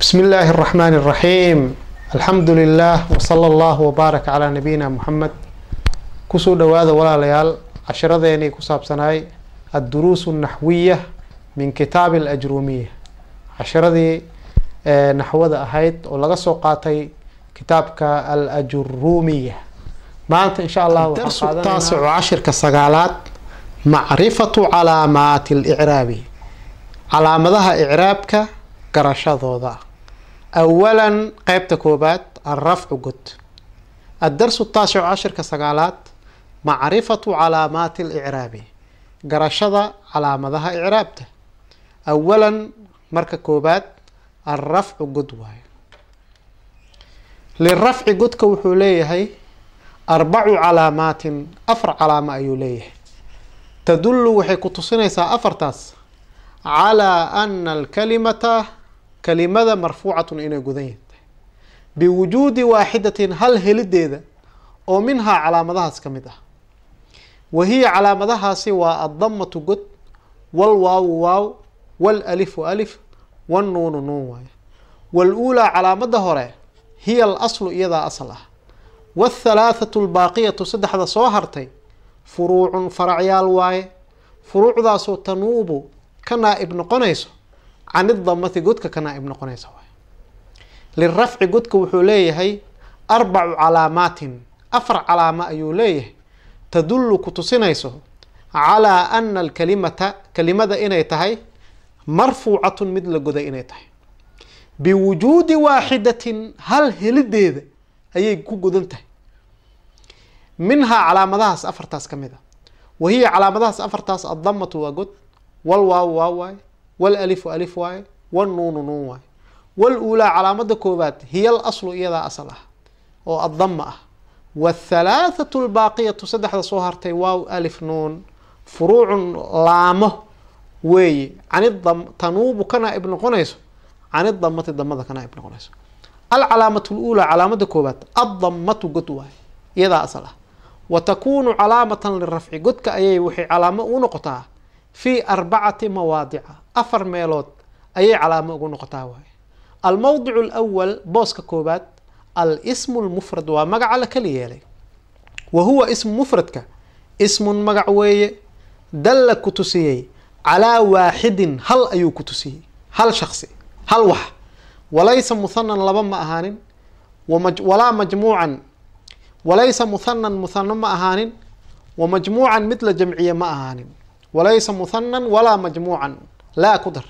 بسم الله الرحمن الرحيم الحمد لله وصلى الله وبارك على نبينا محمد kusoo dhawaada walaalayaal casharadeenii ku saabsanaay adduruus الnaxwiya min kitaab اlajrumiya casharadii naxwada ahayd oo laga soo qaatay kitaabka alajrumiya maanta insha allah darsu taasicu cashirka sagaalaad macrifatu calaamaati اlicraabi calaamadaha icraabka garashadooda awalan qeybta koobaad alrafcu god addarsu taasicu cashirka sagaalaad macrifatu calaamaati alicraabi garashada calaamadaha icraabta awalan marka koobaad alrafcu god waayo lirafci godka wuxuu leeyahay arbacu calaamaatin afar calaamo ayuu leeyahay tadullu waxay ku tusinaysaa afartaas calaa ana alkalimata kalimada marfuucatun inay gudan yahay biwujuudi waaxidatin hal helideeda oo minhaa calaamadahaas ka mid ah. Wa hiya calaamadahaasi waa addamatu god walwaawu waaw walalifu alif wannuunu nuun waayo waluulaa calaamada hore hiya alaslu iyadaa asal ah. Wathalaathatu albaaqiyatu saddexda soo hartay furuucun faracyaal waaye. Furuucdaasoo tanuubu ka naa-ib noqonayso can idamati godka ka naa-ib noqonaysa waaye lirafci godka wuxuu leeyahay arbacu calaamaatin. Afar calaamo ayuu leeyahay. Tadullu ku tusinayso calaa ana alkalimata kalimada inay tahay marfuucatun mid la goday inay tahay. Biwujuudi waaxidatin hal helideeda ayay ku godan tahay. Minhaa calaamadahaas afartaas ka mid a. Wa hiya calaamadahaas afartaas addamatu waa god walwaawu waa waaye walalifu alif waaye wannuunu nuun waaye waluulaa calaamada koobaad hiya al aslu iyadaa asal ah oo addama ah. Wathalaathatu albaaqiyatu saddexda soo hartay waaw alif nuun. Furuucun laamo weeye canidam tanuubu ka naa-ib noqonayso canidamati damada ka naa-ib noqonayso. Alcalaamatu luulaa calaamada koobaad addamatu god waaye iyadaa asal ah. Wa takuunu calaamatan lirafci godka ayay waxay calaamo ugu noqotaa fii arbacati mawaadica afar meelood ayay calaamo ugu noqotaa waaye almowdicu alawal booska koobaad alsmu lmufrad waa magaca la kala yeelay. Wa huwa ismu mufradka ismun magac weeye dalla ku tusiyey calaa waaxidin hal ayuu ku tusiyey hal shaksi hal wax. Walaysa muhanan laba ma ahaanin walaa majmuucan walaysa muhanan muhano ma ahaanin wa majmuucan mid la jamciye ma ahaanin. Walaysa muhanan walaa majmuucan laa ku dar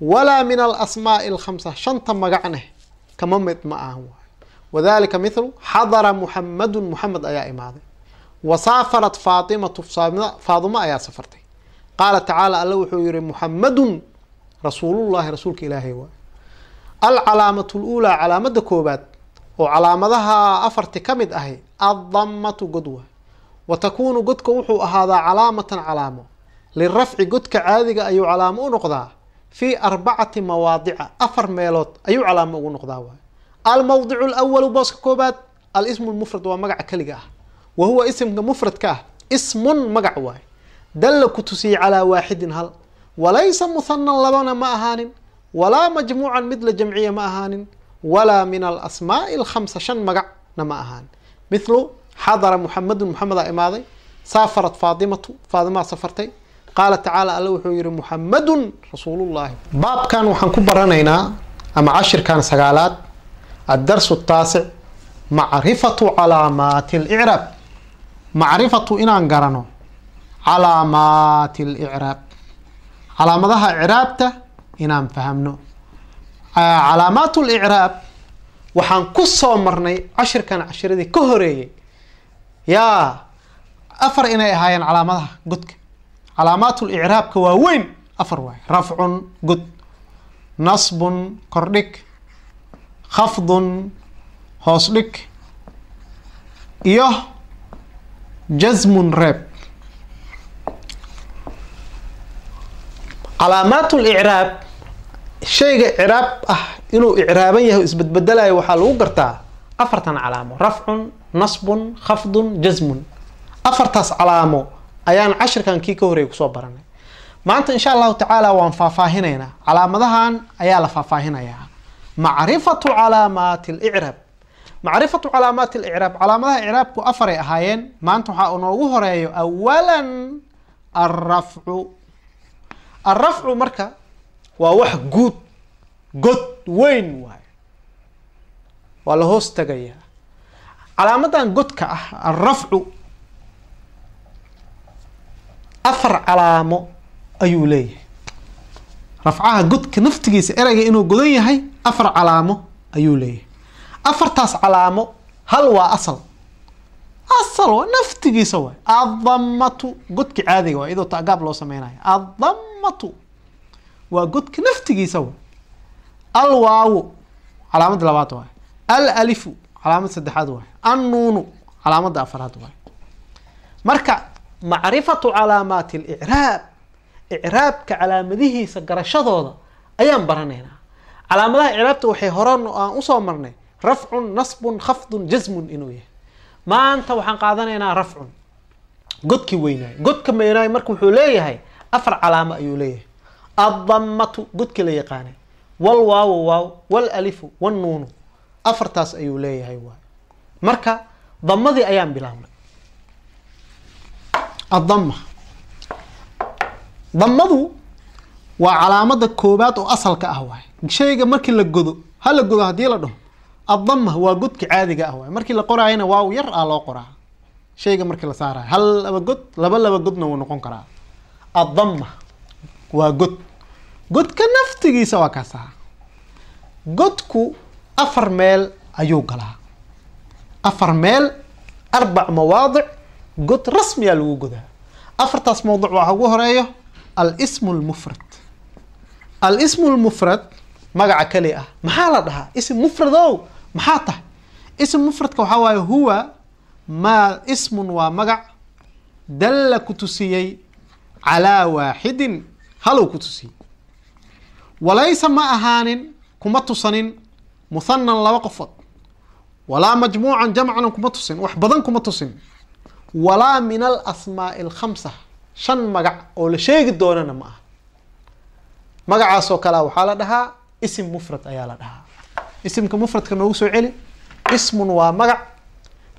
walaa min alasmaa'i alkhamsa. Shanta magacneh kama mid ma ahan waayo wadalika mithlu xadara muxamadun muxamed ayaa imaaday. Wa saafarat faatimatu faadimo ayaa safartay. Qaala tacaala alla wuxuu yihi muxamadun rasuulullahi rasuulka ilaahay waay. Alcalaamatu luulaa calaamada koobaad oo calaamadaha afarti ka mid ahi addamatu god waay. Wa takuunu godka wuxuu ahaadaa calaamatan calaamo lirafci godka caadiga ayuu calaamo u noqdaa fii arbacati mawaadica afar meelood ayuu calaamo ugu noqdaa waay almowdicu alawalu booska koobaad alismu lmufrad waa magaca keliga ah wa huwa isimka mufradka ah ismun magac waay dalla ku tusiyey calaa waaxidin hal walaysa muhanan labana ma ahaanin walaa majmuucan mid la jamciye ma ahaanin walaa min alasmaa'i alkhamsa shan magacna ma ahaanin mithlu xadara muxamedun muxamedaa imaaday saafarat faatimatu faadimaa safartay qaala tacaala alla wuxuu yihi muxamadun rasuulullahi baabkan waxaan ku baranaynaa ama cashirkan sagaalaad addarsu taasic macrifatu calaamaati alicraab macrifatu inaan garano calaamaati alicraab calaamadaha icraabta inaan fahamno calaamaat licraab waxaan ku soo marnay cashirkan cashiradii ka horeeyey yaa afar inay ahaayeen calaamadaha godka calaamaat licraabka waa weyn afar waay. Rafcun god nasbun kordhig. Khafdun hoos dhig iyo jasmun reeb. Calaamaat licraab shayga icraab ah inuu icraaban yahay o isbedbedelayo waxaa lagu gartaa afartan calaamo. Rafcun nasbun khafdun jasmun afartaas calaamo ayaan cashirkan kii ka horreeyay ku soo baranay. Maanta insha allahu tacaala waan faahfaahinaynaa. Calaamadahan ayaa la faahfaahinayaa. Macrifatu calaamaati اlicraab macrifatu calaamaati اlicraab calaamadaha icraabku afaray ahaayeen. Maanta waxaa inoogu horeeyo awalan alrafcu alrafcu marka waa wax guud god weyn waay waa la hoos tegayaa calaamadan godka ah alrafcu afar calaamo ayuu leeyahay. Rafcaha godka naftigiisa ereyga inuu godan yahay afar calaamo ayuu leeyahay. Afartaas calaamo hal waa asal. Asal waa naftigiisa waay. Adamatu godka caadiga waa iyadoo tagaab loo sameynayo adamatu waa godka naftigiisa waay. Alwaawu calaamada labaad waay. Al alifu calaamada saddexaad waay. Annuunu calaamada afaraad waay. Marka macrifatu calaamaati alicraab. Icraabka calaamadihiisa garashadooda ayaan baranaynaa. Calaamadaha icraabta waxay hore aan u soo marnay rafcun nasbun khafdun jasmun inuu yahay. Maanta waxaan qaadanaynaa rafcun. Godkii weynaayo godka weynaayo marka wuxuu leeyahay afar calaamo ayuu leeyahay. Addamatu godkii la yaqaanay. Wal waawo waaw wal alifu afartaas ayuu leeyahay waay marka damadii ayaan bilaabnay addama damadu waa calaamada koobaad oo asalka ah waay shayga markii la godo ha la godo haddii la dhaho addama waa godka caadiga ah waay markii la qoraayana waaw yar ah loo qoraa. Shayga markii la saarayo hal laba god laba laba godna wuu noqon karaa. Addama waa god. Godka naftigiisa waa kaas aha godku afar meel ayuu galaa. Afar meel arbac mawaadic god rasmiyaa lagu godaa. Afartaas mawduc waxaa ugu horeeyo alsmu lmufrad alsmu lmufrad magaca keli ah. Maxaa la dhahaa? Ism mufradow maxaa tahay? Ism mufradka waxaa waaye huwa maa ismun waa magac dalla ku tusiyey calaa waaxidin halow ku tusiyey. Walaysa ma ahaanin kuma tusanin muhanan laba qofood. Walaa majmuucan jamcana kuma tusin wax badan kuma tusin walaa min alasmaa'i alkhamsa shan magac oo la sheegi doonana ma aha. Magacaasoo kalea waxaa la dhahaa isim mufrad ayaa la dhahaa. Isimka mufradka noogu soo celi ismun waa magac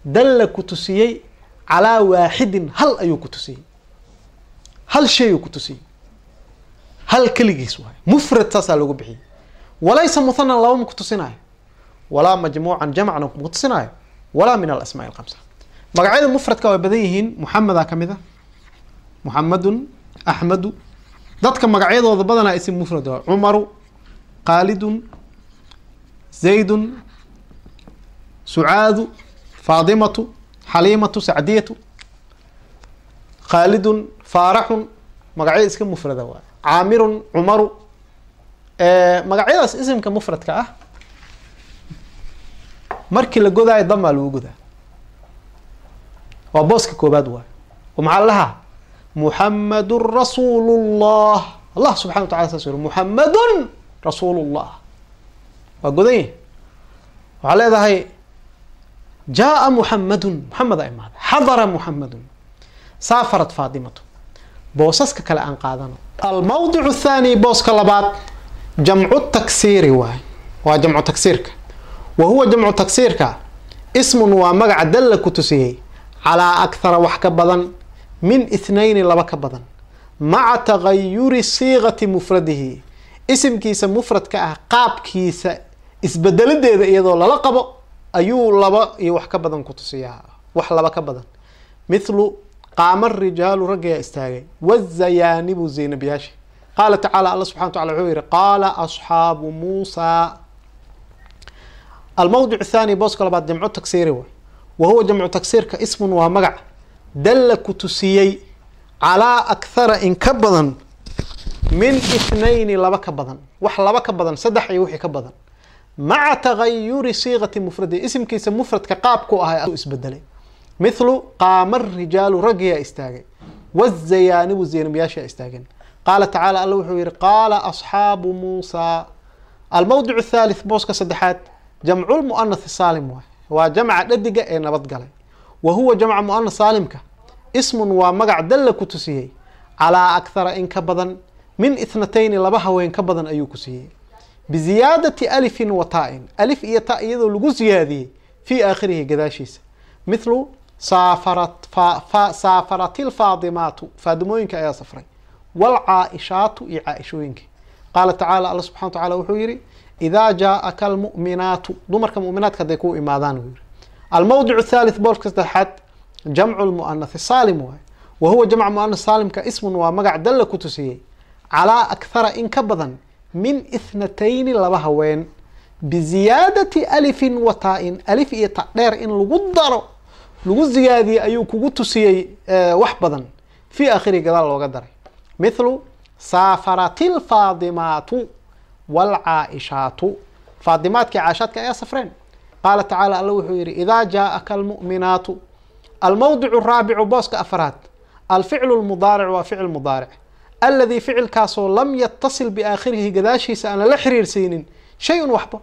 dalla ku tusiyey calaa waaxidin hal ayuu ku tusiyey. Hal shayuu ku tusiyey. Hal keligiis waay. Mufrad saasaa loogu bixiyey. Walaysa muhanan laba ma ku tusinaayo walaa majmuucan jamcna kuma tusinaayo walaa min alasmaa alkhamsa magacyada mufradka way badan yihiin. Muxamedaa ka mid a muxamedun axmedu dadka magacyadooda badanaa isim mufrad waa cumaru khaalidun zaydun sucaadu faadimatu xaliimatu sacdiyatu khaalidun faaraxun. Magacyada iska mufrada waa caamirun cumaru. Magacyadaas isimka mufradka ah markii la godaayo damaa lagu godaa waa booska koobaad waay. Oo maxaa lahaa? Muxamedun rasuulu llah allah subxana wa tacala saas yiri muxamedun rasuulu llah waa godan yahi waxaa leedahay jaaa muxamedun muxamed a imaaday xadara muxamedun saafarat faadimatu. Boosaska kale aan qaadano. Almawdic athani booska labaad. Jamcu taksiiri waay. Waa jamcu taksiirka. Wa huwa jamcu taksiirka. Ismun waa magaca dalla ku tusiyey calaa akhara wax ka badan min ithnayni laba ka badan. Maca tagayuri siiqati mufradihi. Isimkiisa mufradka ah qaabkiisa isbedeladeeda iyadoo lala qabo ayuu laba iyo wax ka badan ku tusiyaa. Wax laba ka badan. Mithlu qaama rijaalu raggayaa istaagay. Wazayaanibu zaynabyaasha qaala tacaala alla subxana wa tacala wuxuu yihi qaala asxaabu muusaa. Almawdic athani booska labaad jamcu taksiiri waay. wa huwa jamcu taksiirka ismun waa magac dalla ku tusiyey calaa akhara in ka badan min ithnayni laba ka badan wax laba ka badan saddex iyo wixii ka badan maca tagayuri siiqati mufradi isimkiisa mufradka qaabku ahay isbedelay mithlu qaama rijaalu raggiyaa istaagay wazayaanibu zaynabyaashaa istaageen qaala tacaala alla wuxuu yihi qaala asxaabu muusaa almawdic athalith booska saddexaad jamcu lmu'anath saalim waay waa jamca dhadiga ee nabadgalay wa huwa jamca mu'anath saalimka. Ismun waa magac dalla ku tusiyey. Calaa akhara in ka badan min ithnatayni laba haween ka badan ayuu ku siiyey. Biziyaadati alifin wa taa-in alif iyo ta iyadoo lagu siyaadiyey fii aakhirihi gadaashiisa. Mithlu saafarat saafarati lfaadimaatu faadimooyinka ayaa safray. Waalcaaishaatu iyo caaishooyinka. Qaala tacaala alla subxana wa tacala wuxuu yihi idaa jaaaka almu'minaatu dumarka mu'minaadka hadday kuu imaadaan uu yihi almawdic thalith boolka saddexaad jamcu lmu'anathi saalim waaye wa huwa jamc mu'anath saalimka ismun waa magac dalla ku tusiyey. Calaa akhara in ka badan min ithnatayni laba haween biziyaadati alifin wa taa-in alif iyo ta dheer in lagu daro lagu ziyaadiyey ayuu kugu tusiyey wax badan fii aakhirihi gadaal looga daray. Mithlu saafarati waalcaaishaatu faadimaadkii caashaadka ayaa safreen qaala tacaala alla wuxuu yihi idaa jaaaka almu'minaatu almawdicu araabicu booska afraad alficlu lmudaaric waa ficil mudaaric aladii ficilkaasoo lam yatasil biaakhirihi gadaashiisa aan lala xiriirsiinin shay-un waxba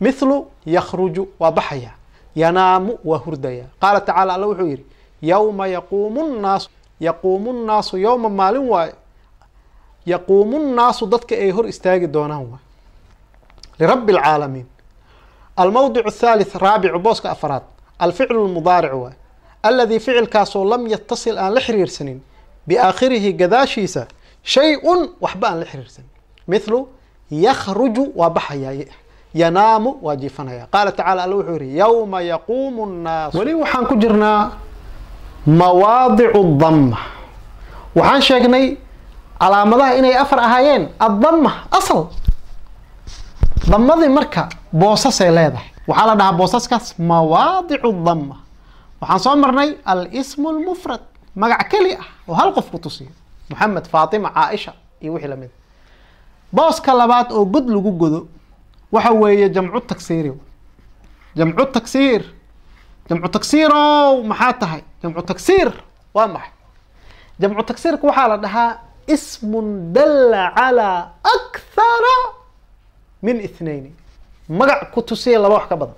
mithlu yakhruju waa baxaya yanaamu waa hurdaya qaala tacaala alla wuxuu yihi yowma yaquumu nnaasu yaquumu nnaasu yowma maalin waaye yaquumu nnaasu dadka ay hor istaagi doonaan waay. Lirabbi alcaalamiin almawdic athalith raabicu booska afraad alficlu lmudaaric waay. Aladii ficilkaasoo lam yatasil aan la xiriirsanin biaakhirihi gadaashiisa shay-un waxba aan la xiriirsanin. Mithlu yakhruju waa baxaya yanaamu waa jiifanaya qaala tacala alla wuxuu yihi yowma yaquumu nnaas weli waxaan ku jirnaa mawaadicu damma. Waxaan sheegnay calaamadaha inay afar ahaayeen addama asal. Damadii marka boosasay leedahay. Waxaa la dhahaa boosaskaas mawaadicu damma waxaan soo marnay alsmu lmufrad magac keli ah oo hal qof ku tusiyo. Moxamed faatima caaisha iyo wixii la mid booska labaad oo god lagu godo waxa weeye jamcu taksiiri jamcu taksiir. Jamcu taksiirow maxaa tahay? Jamcu taksiir waa maxay? Jamcu taksiirka waxaa la dhahaa ismun dalla calaa akthara min ithnayni magac ku tusiya laba wax ka badan.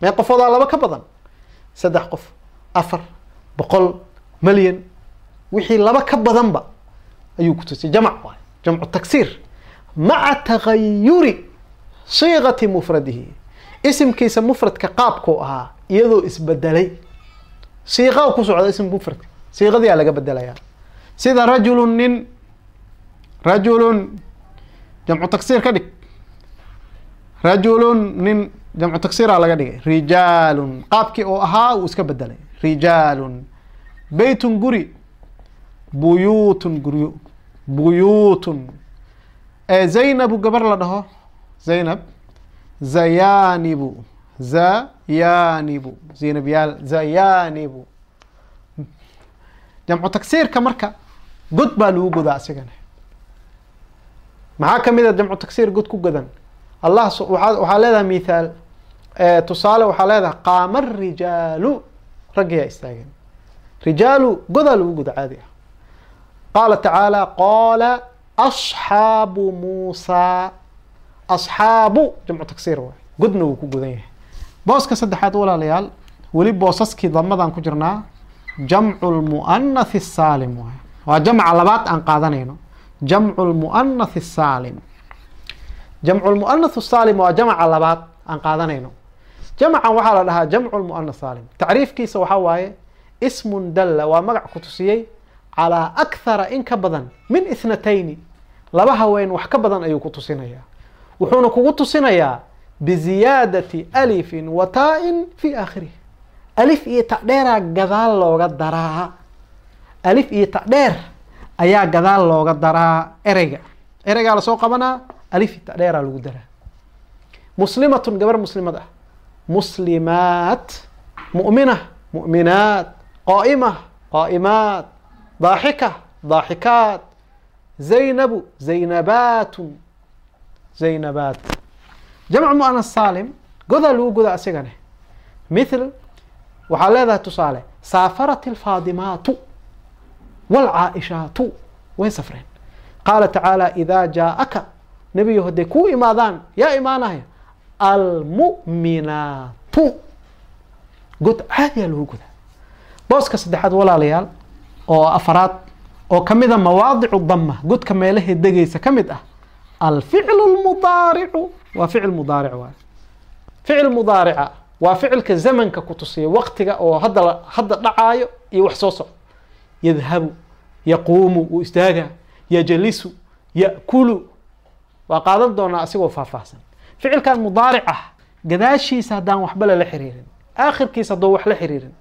Mee qofoodaa laba ka badan? Saddex qof afar boqol malyan wixii laba ka badanba ayuu ku tusiyay jamc waay jamcu taksiir maca tagayuri siiqati mufradihi. Isimkiisa mufradka qaabkuu ahaa iyadoo isbedelay. Siiqa ku socda ism mufradka. Siiqadiyaa laga bedelayaa sida rajulun nin rajulun jamcu taksiir ka dhig. Rajulun nin jamcu taksiiraa laga dhigay. Rijaalun qaabkii oo ahaa uu iska bedelay rijaalun beytun guri buyuutun guryo buyuutun. Zaynabu gabar la dhaho? Zaynab. Zayanibu zayanibu. Zaynabyaal zayanibu. Jamcu taksiirka marka god baa lagu godaa asigana maxaa ka mid a jamcu taksiir god ku godan allah waxaa leedahay mithaal tusaale waxaa leedahay qaama rijaalu raggiyaa istaageen. Rijaalu godaa lagu goda caadi ah. Qaala tacaala qaala asxaabu muusaa asxaabu jamcu taksiir waay. Godna wuu ku godan yahay. Booska saddexaad walaalayaal weli boosaskii damadan ku jirnaa jamcu lmu'anathi saalim waay waa jamca labaad aan qaadanayno. Jamcu lmu'anathi saalim jamcu lmu'anath saalim waa jamca labaad aan qaadanayno. Jamcan waxaa la dhahaa jamcu lmu'anath saalim. Tacriifkiisa waxaa waaye ismun dalla waa magac ku tusiyey calaa akthara in ka badan min ithnatayni. Laba haween wax ka badan ayuu ku tusinayaa. Wuxuuna kugu tusinayaa biziyaadati alifin wa taa-in fi aakhirih. Alif iyo tadheeraa gadaal looga daraa alif iyo tadheer ayaa gadaal looga daraa ereyga. Ereygaa la soo qabanaa alif iyo tadheeraa lagu daraa. Muslimatun gabar muslimad ah. Muslimaat mu'mina mu'minaat qaa'ima qaa'imaat daaxika daaxikaat zaynabu zaynabaatun zaynabaat. Jamc mu'anas saalim godaa lagu goda asigane mithl waxaa leedahay tusaale saafarat alfaadimaatu waalcaaishaatu way safreen qaala tacaala idaa jaaaka nebiyo hadday kuu imaadaan yaa imaanaya almu'minaatu god caadiyaa lagu godaa booska saddexaad walaalayaal oo afaraad oo ka mid a mawaadicu dama godka meelahay degaysa ka mid ah alficlu lmudaaricu waa ficil mudaaric waay ficil mudaarica waa ficilka zamanka ku tusiya waqtiga oo hadda hadda dhacaayo iyo wax soo socdo yadhabu yaquumu wuu istaagaa yajlisu ya'kulu. Waa qaadan doonaa asigoo faahfaahsan. Ficilkan mudaaric ah gadaashiisa haddaan waxba lala xiriirin aakhirkiisa haddoo wax la xiriirin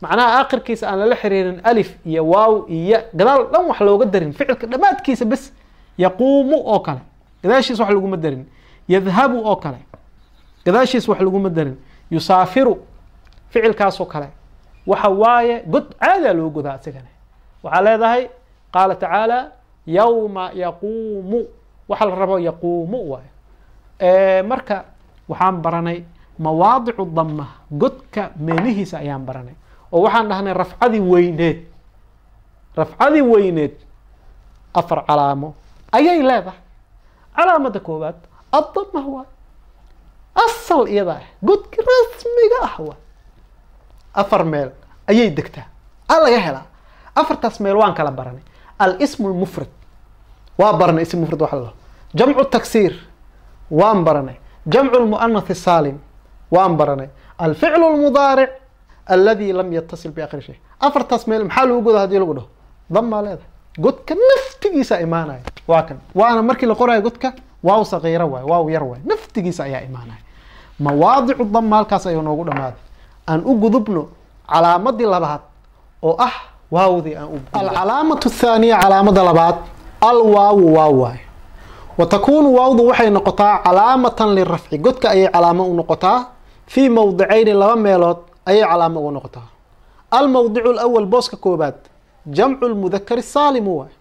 macnaha aakhirkiisa aan lala xiriirin alif iyo waaw iyo gadaal dhan wax looga darin. Ficilka dhammaadkiisa bes yaquumu oo kale. Gadaashiisa wax laguma darin. Yadhabu oo kale. Gadaashiisa wax laguma darin. Yusaafiru ficilkaasoo kale. Waxa waaye god caadaa loo godaa asigane waxaa leedahay qaala tacaala yawma yaquumu. Waxa la rabo yaquumu waayo. Marka waxaan baranay mawaadicu dama godka meelihiisa ayaan baranay. Oo waxaan dhahnay rafcadii weyneed. Rafcadii weyneed afar calaamo ayay leedahay. Calaamada koowaad addama waay asal iyada ah godki rasmiga ah waay afar meel ayay degtaa. A laga helaa afartaas meel waan kala baranay. Alsmu lmufrad waa baranay ism mufrad waxa la jamcu taksiir waan baranay. Jamcu lmuanath saalim waan baranay. Alficlu lmudaaric aladi lam yatasil biakhiri shay. Afartaas meel maxaa lagu goda haddii lagu dhaho? Damaa leedahay. Godka naftigiisa imaanaya. Waa kan. Waana markii la qorayo godka waaw sakiira waay waaw yar waay. Naftigiisa ayaa imaanaya. Mawaadicu dama ayuu noogu dhamaaday. Aan u gudubno calaamadii labaad oo ah waawdii aan alcalaamatu thaaniya calaamada labaad alwaawu waaw waay wa takuunu waawdu waxay noqotaa calaamatan lirafci. Godka ayay calaamo u noqotaa fii mowdicayni laba meelood ayay calaamo uga noqotaa. Almowdicu lawal booska koobaad jamcu lmudakari saalimu waay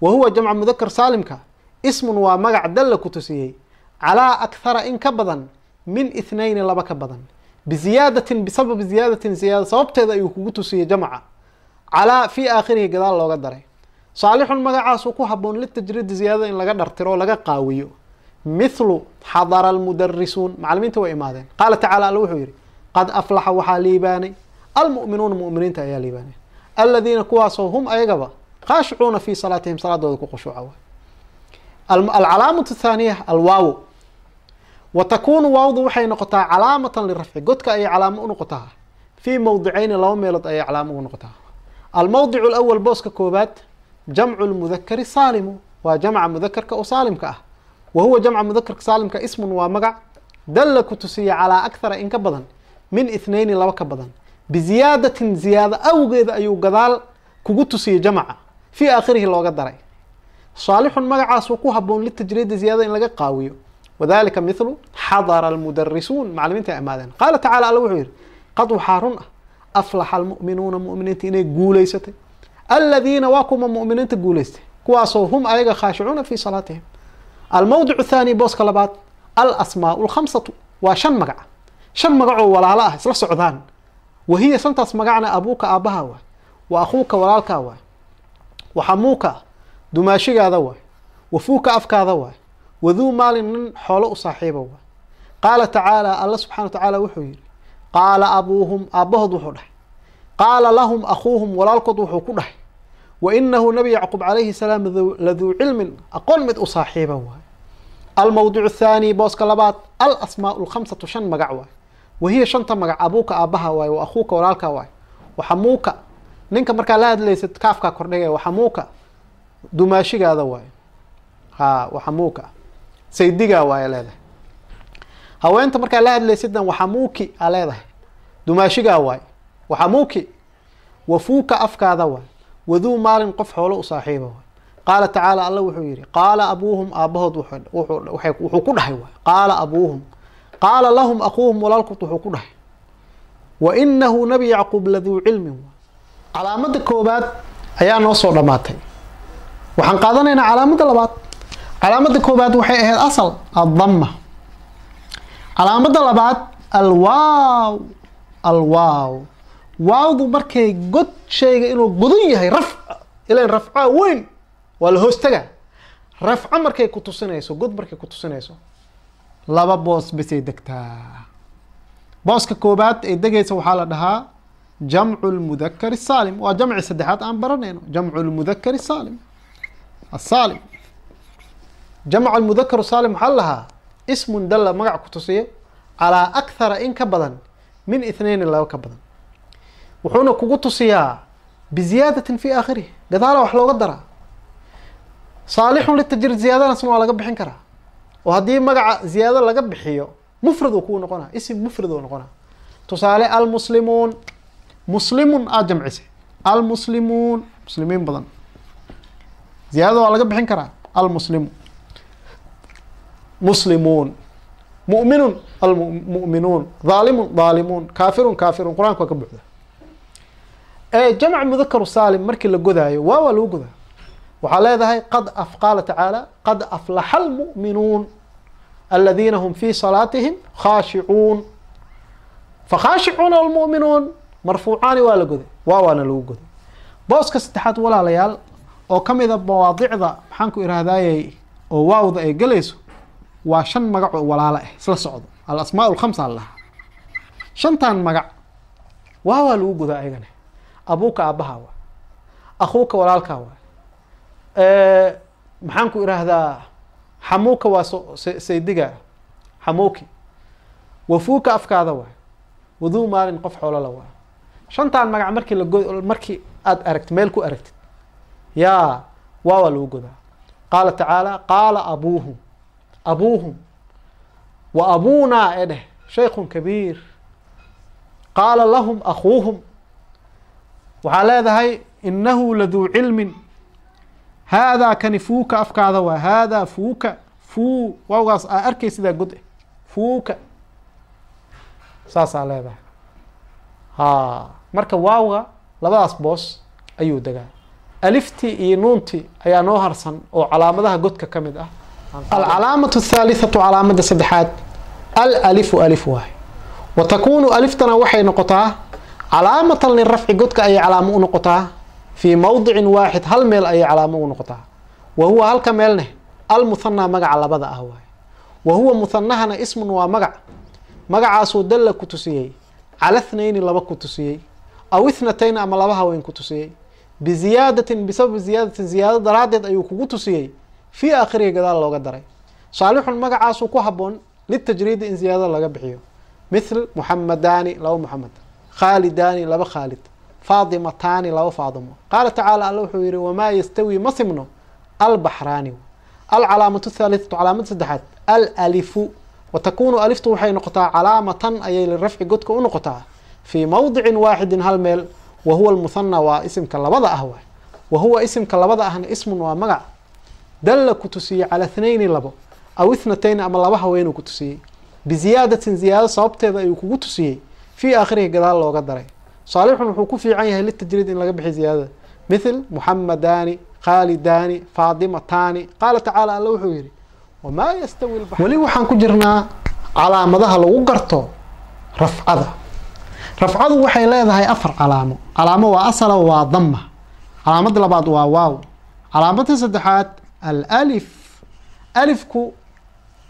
wa huwa jamca mudakar saalimka ismun waa magac dalla ku tusiyey calaa akhara in ka badan min ithnayni laba ka badan. Biziyaadatin bisababi ziyaadatin ziyaada sababteeda ayuu kugu tusiyey jamca calaa fii aakhirihi gadaal looga daray. Saalixun magacaasuu ku haboon litajriidi ziyaadada in laga dhartiro laga qaawiyo. Mithlu xadara almudarisuun macalimiinta way imaadeen. Qaala tacala alla wuxuu yihi qad aflaxa waxaa liibaanay. Almu'minuuna mu'miniinta ayaa liibaanay. Aladiina kuwaasoo hum ayagaba khaashicuuna fii salaatihim salaadooda ku khushuuca waay alcalaamatu thaaniya alwaawo wa waawdu waxay noqotaa calaamatan lirafci godka ayay calaamo u noqotaa. Fii mowdicayni laba meelood ayay calaamo ugu noqotaa almowdicu lawal booska koobaad jamcu lmudakari saalimu waa jamca mudakarka oo saalimka ah wa huwa jamca mudakarka saalimka ismun waa magac dalla ku tusiya calaa akhara in ka badan min ithnayni laba ka badan biziyaadatin ziyaado awgeeda ayuu gadaal kugu tusiyey jamca fii aakhirihi looga daray saalixun magacaasuu ku haboon litajriidi ziyaadada in laga qaawiyo wadalika mithlu xadara almudarisuun macalimiinta ay imaadeen qaala tacala alla wuxuu yihi qad waxaa run ah aflaxa almu'minuuna mu'miniinta inay guulaysatay aladiina waa kuma mu'miniinta guulaystay kuwaasoo hum ayaga khaashicuuna fii salaatihim almowdicu thaani booska labaad alasmaau lkhamsatu waa shan magac shan magacoo walaalo ah isla socdaan wahiya shantaas magacna abuuka aabbaha waay wa akhuuka walaalkaa waay wa xamuuka dumaashigaada waay wafuuka afkaada waay waduu maalin nin xoolo u saaxiiba waay qaala tacaala alla subxana wa tacaala wuxuu yihi qaala abuuhum aabbahood wuxuu dhahay. Qaala lahum akhuuhum walaalkood wuxuu ku dhahay. Wa inahu nabi yacquub calayhi salaam laduu cilmin aqoon mid u saaxiiba waay. Almowdicu thaani booska labaad alasmaau lkhamsatu shan magac waay. Wahiya shanta magac abuuka aabbaha waay wa akhuuka walaalkaa waay. Waxamuuka ninka markaa la hadlaysad kaafkaa kordhigay waxamuuka dumaashigaada waay. Ha waxamuuka saydigaa waay leedahay haweenta markaa la hadlaysidna waxamuuki aa leedahay. Dumaashigaa waay. Waxamuuki wafuuka afkaada waay. Waduu maalin qof xoolo u saaxiiba waay. Qaala tacaala alla wuxuu yihi qaala abuuhum aabbahood wuxuu ku dhahay waay. Qaala abuuhum qaala lahum akuuhum walaalkood wuxuu ku dhahay. Wa inahu nabi yacquub laduu cilmin waay. Calaamada koobaad ayaa noo soo dhammaatay waxaan qaadanaynaa calaamada labaad. Calaamada koobaad waxay ahayd asal addama calaamada labaad alwaaw. Alwaaw. Waawdu markay god sheega inuu godan yahay rafc ilan rafca weyn waa la hoostaga rafco markay ku tusinayso god markay ku tusinayso laba boos basay degtaa. Booska koobaad ay degaysa waxaa la dhahaa jamcu lmudakari saalim. Waa jamci saddexaad aan baranayno jamcu lmudakari saalim. Asaalim jamc almudakaru saalim waxaa lahaa ismun dalla magac ku tusiya calaa akhara in ka badan min ithnayni laba ka badan. Wuxuuna kugu tusiyaa biziyaadatin fi aakhirih. Gadaala wax looga daraa saalixun litajriid ziyaadadaasna waa laga bixin karaa. Oo haddii magaca ziyaado laga bixiyo mufrad uu kuu noqonaa isim mufrad uu noqonaa. Tusaale almuslimuun. Muslimun aad jamcisay almuslimuun. Muslimiin badan. Ziyaadada waa laga bixin karaa. Almuslimu muslimuun mu'minun almu'minuun dhaalimun dhaalimuun kaafirun kaafirun qur'aanka waa ka buuxda jamc mudakaru saalim markii la godaayo waa waa lagu godaa waxaa leedahay qad qaala tacaala qad aflaxa almu'minuun aladiina hum fi salaatihim khaashicuun fakhaashicuuna almu'minuun marfuucaani waa la goday waa lagu goday booska saddexaad walaalayaal oo ka mida mawaadicda maxaan ku oo waawda ay gelayso waa shan magac oo walaalo ah isla socdo. Alasmaa lkhamsa lahaa. Shantan magac waa waa lagu godaa ayagana abuuka aabaha waa. Akuuka walaalkaa waa. Maxaan ku irahdaa xamuuka waa saydiga xamuuki wafuuka afkaada waa. Waduu maalin qof xoolola waa. Shantan magac markii lago markii aada aragtid meel ku aragtid yaa waa waa lagu godaa qaala tacaala qaala abuuhum abuuhum wa abuunaa ee dheh shaykun kabiir qaala lahum akuuhum waxaa leedahay inahu laduu cilmin haadaa kani fuuka afkaada waa haadaa fuuka fuu waawgaas aa arkay sidaa god fuuka saasaa leedahay ha marka waawga labadaas boos ayuu degaa aliftii iyo nuuntii ayaa noo harsan oo calaamadaha godka ka mid ah alcalaamatu athaalitatu calaamada saddexaad. Alalifu alif waay. Wa takuunu aliftana waxay noqotaa calaamatan lirafci godka ayay calaamo u noqotaa. Fii mowdicin waaxid hal meel ayay calaamo u noqotaa. Wa huwa halka meelneh almuhanaa magaca labada ah waay. Wa huwa muhanahana ismun waa magac. Magacaasuu dalla ku tusiyey cala thnayni laba ku tusiyey aw ithnatayn ama laba haween ku tusiyey. Biziyaadatin bisababi ziyaadatin ziyaado daraaddeed ayuu kugu tusiyey fii aakhirihi gadaal looga daray. Saalixun magacaasuu ku haboon litajriidi in ziyaadada laga bixiyo. Mithl muxamadaani laba muxamed khaalidaani laba khaalid faadimataani laba faadimo. Qaala tacaala alla wuxuu yihi wamaa yastawi ma simno albaxraani alcalaamatu thaalitatu calaamada saddexaad alalifu. Wa takuunu aliftu waxay noqotaa calaamatan ayay lirafci godka u noqotaa. Fii mowdicin waaxidin hal meel wa huwa almuhana waa isimka labada ah wa huwa isimka labada ahna ismun waa magac dalla ku tusiyey cala thnayni labo aw ithnatayn ama laba haweenuu ku tusiyey. Biziyaadatin ziyaado sababteeda ayuu kugu tusiyey fii aakhirihi gadaal looga daray. Saalixun wuxuu ku fiican yahay litajriid in laga bixiy ziyaadada. Mithl muxamadaani khaalidaani faadimataani qaala tacaala alla wuxuu yihi wamaa yastawi weli waxaan ku jirnaa calaamadaha lagu garto rafcada. Rafcadu waxay leedahay afar calaamo. Calaamo waa asala waa dama calaamada labaad waa waaw. Calaamada saddexaad alif alifku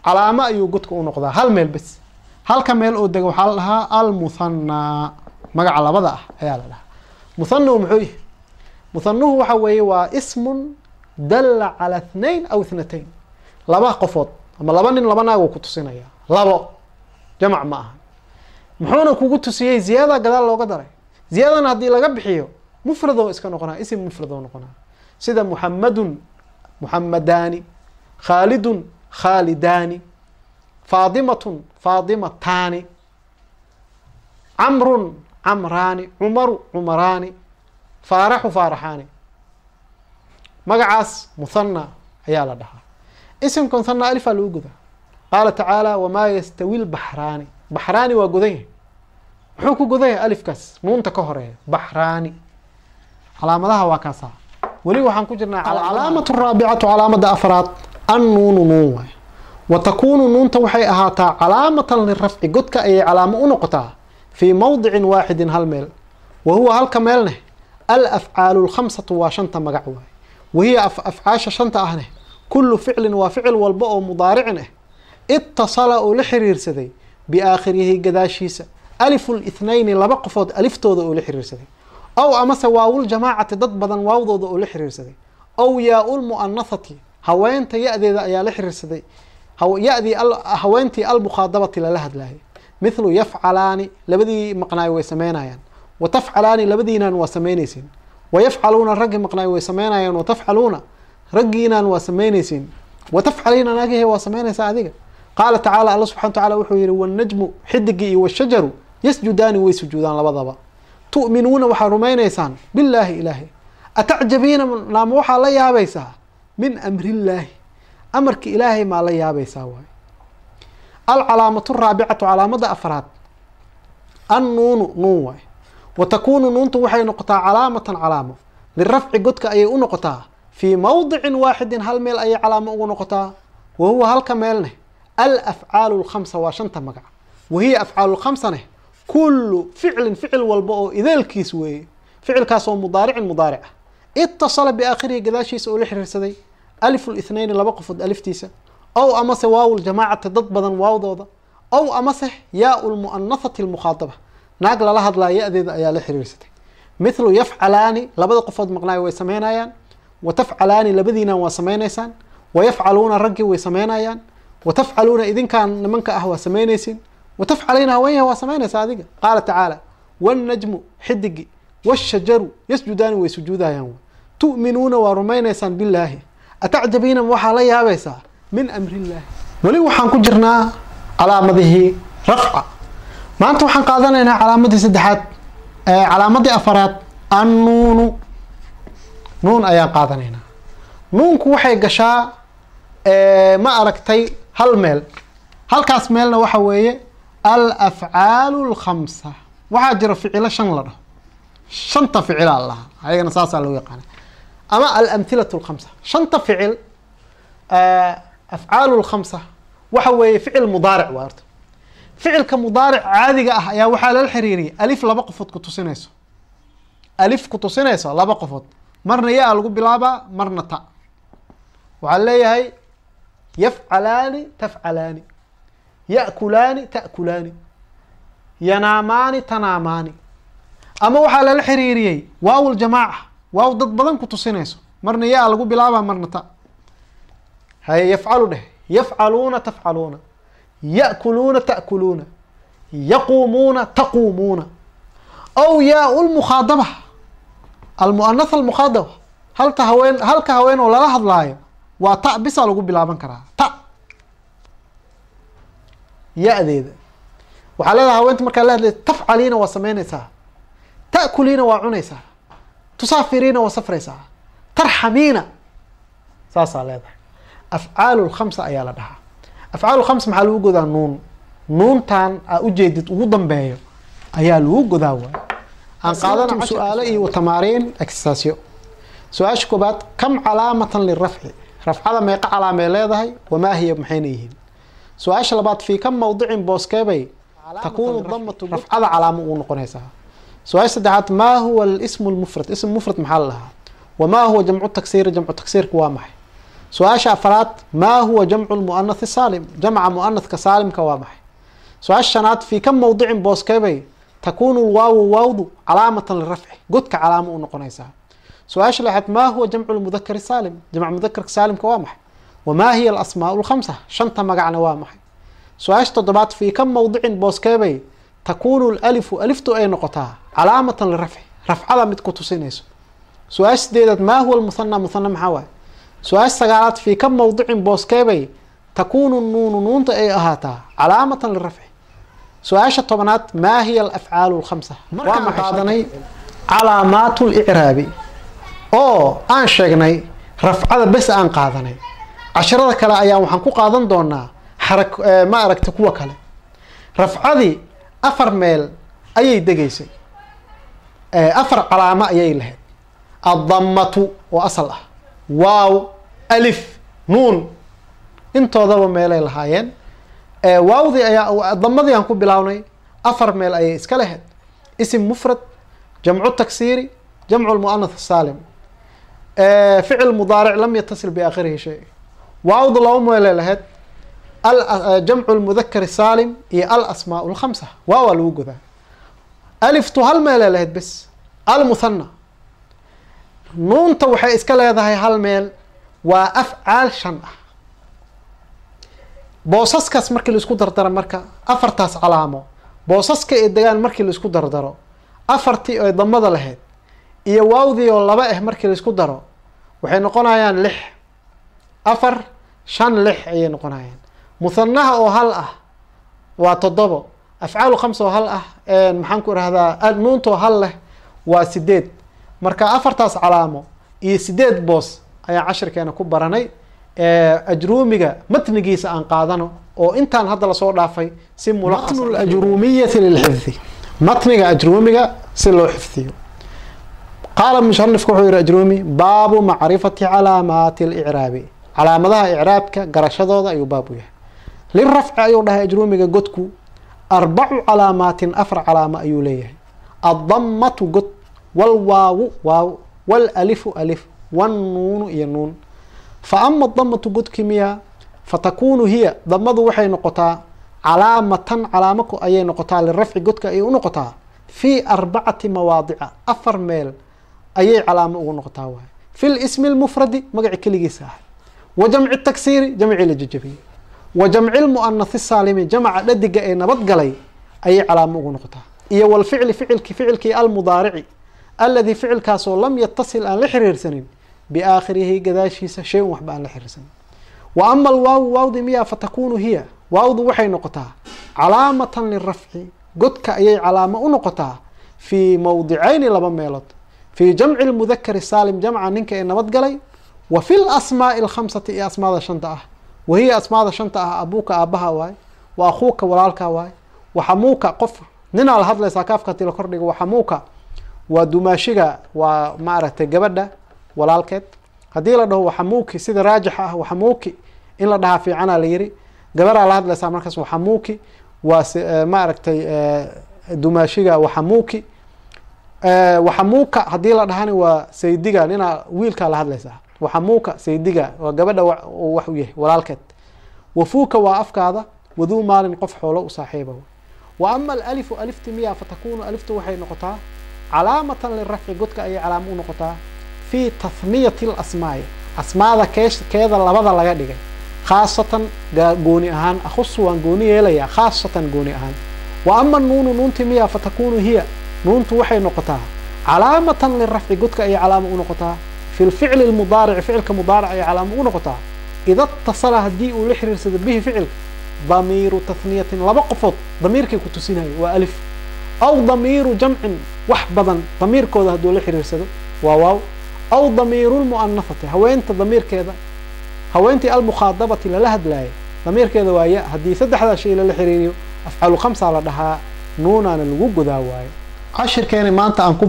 calaamo ayuu godka u noqdaa hal meel bes. Halka meel oo dega waxaa la dhahaa almuhanaa magaca labada ah ayaa la dhahaa muhanuhu muxuu yihi muhanuhu waxa weeye waa ismun dalla cala اthnain aw ithnatayn laba qofood ama laba nin laba naag uu ku tusinaya labo jamc ma aha. Muxuuna kugu tusiyey ziyaada gadaal looga daray. Ziyaadana haddii laga bixiyo mufradoo iska noqonaa isim mufradoo noqonaa. Sida muxamadun muxamadaani khaalidun khaalidaani faadimatun faadimataani camrun camraani cumaru cumaraani faaraxu faaraxaani magacaas muhana ayaa la dhahaa isimka muhana alifaa lagu godaa qaala tacaala wamaa yastawi lbaxraani baxraani waa godan yahay muxuu ku godan yahay alifkaas nuunta ka horreeya baxraani calaamadaha waa kaasaa weli waxaan ku jirnaa alcalaamatu raabicatu calaamada afraad annuunu nuun waay. Wa takuunu nuunta waxay ahaataa calaamatan lirafci godka ayay calaamo u noqotaa fii mowdicin waaxidin hal meel. Wa huwa halka meelneh al afcaalu lkhamsatu waa shanta magac waay. Wahiya afcaasha shanta ahneh kullu ficlin waa ficil walba oo mudaaricin ah itasala oo la xiriirsaday biaakhirihi gadaashiisa. Alifu lithnayni laba qofood aliftooda oo la xiriirsaday ow amase waawuljamaacati dad badan waawdooda oo la xiriirsaday. Ow yaa-ulmu'anahati haweenta ya-deeda ayaa la xiriirsaday. Ya-dii haweentii almukhaadabati lala hadlaayay mithlu yafcalaani labadii maqnaayo way sameynayaan. Wa tafcalaani labadiinaan waa sameynaysiin. Wa raggii maqnaayo way sameynayaan. Wa tafcaluuna raggiinaan waa sameynaysiin. Wa tafcaliina waa sameynaysaa adiga. Qaala tacaala alla subxana wa tacala wuxuu yihi wanajmu xidigii iyo washajaru yasjudaani way sujuudaan labadaba tu'minuuna waxaa rumaynaysaan? Billaahi ilaahi atacjabiina naama waxaa la yaabaysaa? Min amrillaahi. Amarka ilaahay maa la yaabaysaa waay. Alcalaamatu raabicatu calaamada afraad. Annuunu nuun waay. Wa takuunu nuuntu waxay noqotaa calaamatan calaamo. Lirafci godka ayay u noqotaa. Fii mawdicin waaxidin hal meel ayay calaamo ugu noqotaa. Wa huwa halka meelneh al afcaalu lkhamsa waa shanta magac. Wahiya afcaalu lkhamsaneh kullu ficlin ficil walba oo ideelkiis weeye ficilkaas oo mudaaricin mudaaric ah itasala biaakhirihi gadaashiisa oo la xiriirsaday alif lithnayni laba qofood aliftiisa ow amase waaw ljamaacati dad badan waawdooda ow amase yaau lmu'anahati almukhaadaba naag lala hadlaa ya-deeda ayaa la xiriirsatay mithlu yafcalaani labada qofood maqnaayo way sameynayaan wa tafcalaani labadiinaan waa sameynaysaan wa yafcaluuna raggii way sameynayaan wa tafcaluuna idinkaan nimanka ah waa sameynaysiin wa tafcaliina haweenyaha waa sameynaysaa adiga qaala tacaala wannajmu xidigi washajaru yasjudaani way sujuudayaan tu'minuuna waa rumaynaysaan billaahi atacjabiina waxaa la yaabaysaa min amri illaahi weli waxaan ku jirnaa calaamadihii rafca maanta waxaan qaadanaynaa calaamadii saddexaad calaamadii afaraad annuunu nuun ayaan qaadanaynaa nuunku waxay gashaa ma aragtay hal meel halkaas meelna waxa weeye al afcaalu lkhamsa waxaa jira ficilo shan la dhaho. Shanta ficilaa la dhahaa ayagana saasaa loo yaqaana ama alamhilatu lkhamsa shanta ficil afcaalu lkhamsa waxa weeye ficil mudaaric waa horta. Ficilka mudaaric caadiga ah ayaa waxaa lala xiriiriyay alif laba qofood ku tusinayso. Alif ku tusinayso laba qofood. Marna ya-a lagu bilaabaa marna ta. Waxaa leeyahay yafcalaani tafcalaani ya'kulaani ta'kulaani. Yanaamaani tanaamaani. Ama waxaa lala xiriiriyey waaw ljamaaca waaw dad badan ku tusinayso. Marna ya-a lagu bilaabaa marna ta. Haye yafcalu dheh. Yafcaluuna tafcaluuna. Ya'kuluuna ta'kuluuna. Yaquumuuna taquumuuna. Aw yaau lmukhaadaba almu'anaha almukhaadaba halta haween halka haween oo lala hadlaayo waa ta bisa lagu bilaaban karaa. Ta ya-deeda. Waxaa leedahay haweenta markaa la hadlaysa tafcaliina waa sameynaysaa ta'kuliina waa cunaysaa tusaafiriina waa safraysaa tarxamiina. Saasaa leedahay. Afcaalu lkhamsa ayaa la dhahaa. Afcaal lkhamsa maxaa lagu godaa? Nuun. Nuuntan aa ujeedid ugu dambeeyo ayaa lagu godaa waay. Aan qaadana su'aalo iyo tamaariin exersaasyo su'aasha koobaad kam calaamatan lirafci. Rafcada meeqa calaamay leedahay wamaa hiya maxayna yihiin su'aasha labaad fii kam mawdicin booskeebay takuunu damatu rafcada calaamo ugu noqonaysaa su'aasha saddexaad maa huwa alismu lmufrad ism mufrad maxaa la dhahaa wamaa huwa jamcu taksiiri? jamcu taksiirka waa maxay? su'aasha afraad maa huwa jamcu lmu'anathi saalim? jamca mu'anathka saalimka waa maxay? su'aasha shanaad fii kam mawdicin booskeebay takuunu lwaawu waawdu calaamatan lirafci. godka calaamo u noqonaysaa. su'aasha lixaad maa huwa jamcu lmudakari saalim? jamc mudakarka saalimka waa maxay wamaa hiya alasmaau lkhamsa shanta magacna waa maxay su'aasha toddobaad fii kam mawdicin booskeebay takuunu lalifu aliftu ay noqotaa calaamatan lirafci rafcada mid ku tusinayso su'aasha sideedaad maa huwa lmuhana muhana maxaa waaye su'aasha sagaalaad fii kam mawdicin booskeebay takuunu nuunu nuunta ay ahaataa calaamatan lirafci su'aasha tobanaad maa hiya alafcaalu lkhamsa waan qaadanay calaamaatu licraabi oo aan sheegnay rafcada bes aan qaadanay casharada kale ayaa waxaan ku qaadan doonaa xara ma aragta kuwa kale. Rafcadii afar meel ayay degaysay. Afar calaamo ayay lahayd. Addammatu oo asal ah. Waaw alif nuun. Intoodaba meelay lahaayeen. Waawdii ayaa damadii aan ku bilownay afar meel ayay iska lahayd. Isim mufrad jamcu taksiiri jamcu lmu'anath saalim. Ficil mudaaric lam yatasil biaakhirihi shay waawdu laba meelay lahayd jamcu lmudakari saalim iyo alasmaa lkhamsa waawaa lagu godaa. Aliftu hal meelay lahayd bes. Almuthana nuunta waxay iska leedahay hal meel waa afcaal shan ah. Boosaskaas markii la isku dardaro marka afartaas calaamo. Boosaska ee degaan markii la isku dardaro afartii oe damada lahayd iyo waawdii oo laba ah markii la isku daro waxay noqonayaan lix. Afar shan lix ayay noqonayaan. Muhanaha oo hal ah waa toddobo. Afcaalu khamsa oo hal ah maxaan ku irahdaa nuuntoo hal leh waa sideed marka afartaas calaamo iyo sideed boos ayaan cashirkeena ku baranay. Ajruumiga matnigiisa aan qaadano oo intaan hadda la soo dhaafay si matnu ajrumiyati lilxifdi. Matniga ajruumiga si loo xifdiyo. Qaala mushanifku wuxuu yihi ajruumi baabu macrifati calaamaati licraabi calaamadaha icraabka garashadooda ayuu baab u yahay. Lirafci ayuu dhahay ajruumiga godku arbacu calaamaatin afar calaamo ayuu leeyahay. Addamatu god walwaawu waaw walalifu alif wannuunu iyo nuun. Fa ama damatu godki miya fatakunu hiya damadu waxay noqotaa calaamatan calaamo ayay noqotaa lirafci godka ayay unoqotaa fii arbacati mawaadica afar meel ayay calaamo ugu noqotaa waay. Fi lismi lmufradi magaci keligiisa ah wa jamci taksiiri jamcii la jejabiyey wa jamci lmuanathi saalimi jamca dhadiga ee nabadgalay ayay calaamo ugu noqotaa iyo walficli ficilki ficilkii almudaarici alladii ficilkaasoo lam yatasil aan la xiriirsanin biaakhirihi gadaashiisa shay-un waxba aan la xiriirsanin wa ama alwaawu waawdi miyaa fatakunu hiya waawdu waxay noqotaa calaamatan lirafci godka ayay calaamo u noqotaa fii mowdicayni laba meelood fii jamci lmudakari saalim jamca ninka ee nabadgalay wa fi lasmaai alkhamsati asmaada shanta ah. Wa hiya asmaada shanta ah abuuka aabaha waay. Wa akhuuka walaalka waay. Waxamuuka qof ninaa la hadlaysaa kaafka tila kordhiga waxamuuka waa dumaashiga waa maaragtay gabadha walaalkeed. Haddii la dhaho waxamuuki sida raajix ah waxamuuki in la dhahaa fiicana la yiri gabaraa la hadlaysaa markaas waxamuuki waa maaragtay dumaashiga waxamuuki waxamuuka haddii la dhahani waa saydiga ninaa wiilkaa la hadlaysaa waxamuuka saydiga waa gabadha wax u yahay walaalkeed. Wafuuka waa afkaada waduu maalin qof xoolo u saaxiiba wa ama alalifu alifti miya fatakunu aliftu waxay noqotaa calaamatan lirafci godka ayay calaamo u noqotaa fii tahmiyati lasmaai asmaada keeda labada laga dhigay. Khaasatan gooni ahaan akhusu waan gooni yeelayaa khaasatan gooni ahaan. Wa ama nuunu nuunti miya fatakunu hiya. Nuuntu waxay noqotaa calaamatan lirafci godka ayay calaamo u noqotaa fi lficli lmudaarici ficilka mudaaric ayay calaamo u noqotaa ida اtasala haddii uu la xiriirsado bihi ficilka damiiru tahniyatin laba qofood damiirkay ku tusinayo waa alif aw damiiru jamcin wax badan damiirkooda hadduu la xiriirsado waa waaw aw damiiru lmu'anahati haweenta damiirkeeda haweentii almukhaadabati lala hadlaayay damiirkeeda waa ya haddii saddexdaa shay lala xiriiriyo afcalu khamsaa la dhahaa nuunaana lagu godaa waayo cashirkeeni maanta aan ku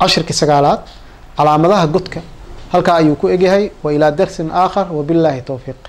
cashirkii sagaalaad calaamadaha godka halkaa ayuu ku egyahay wa ilaa darsin aakhar wabilaahi towfiiq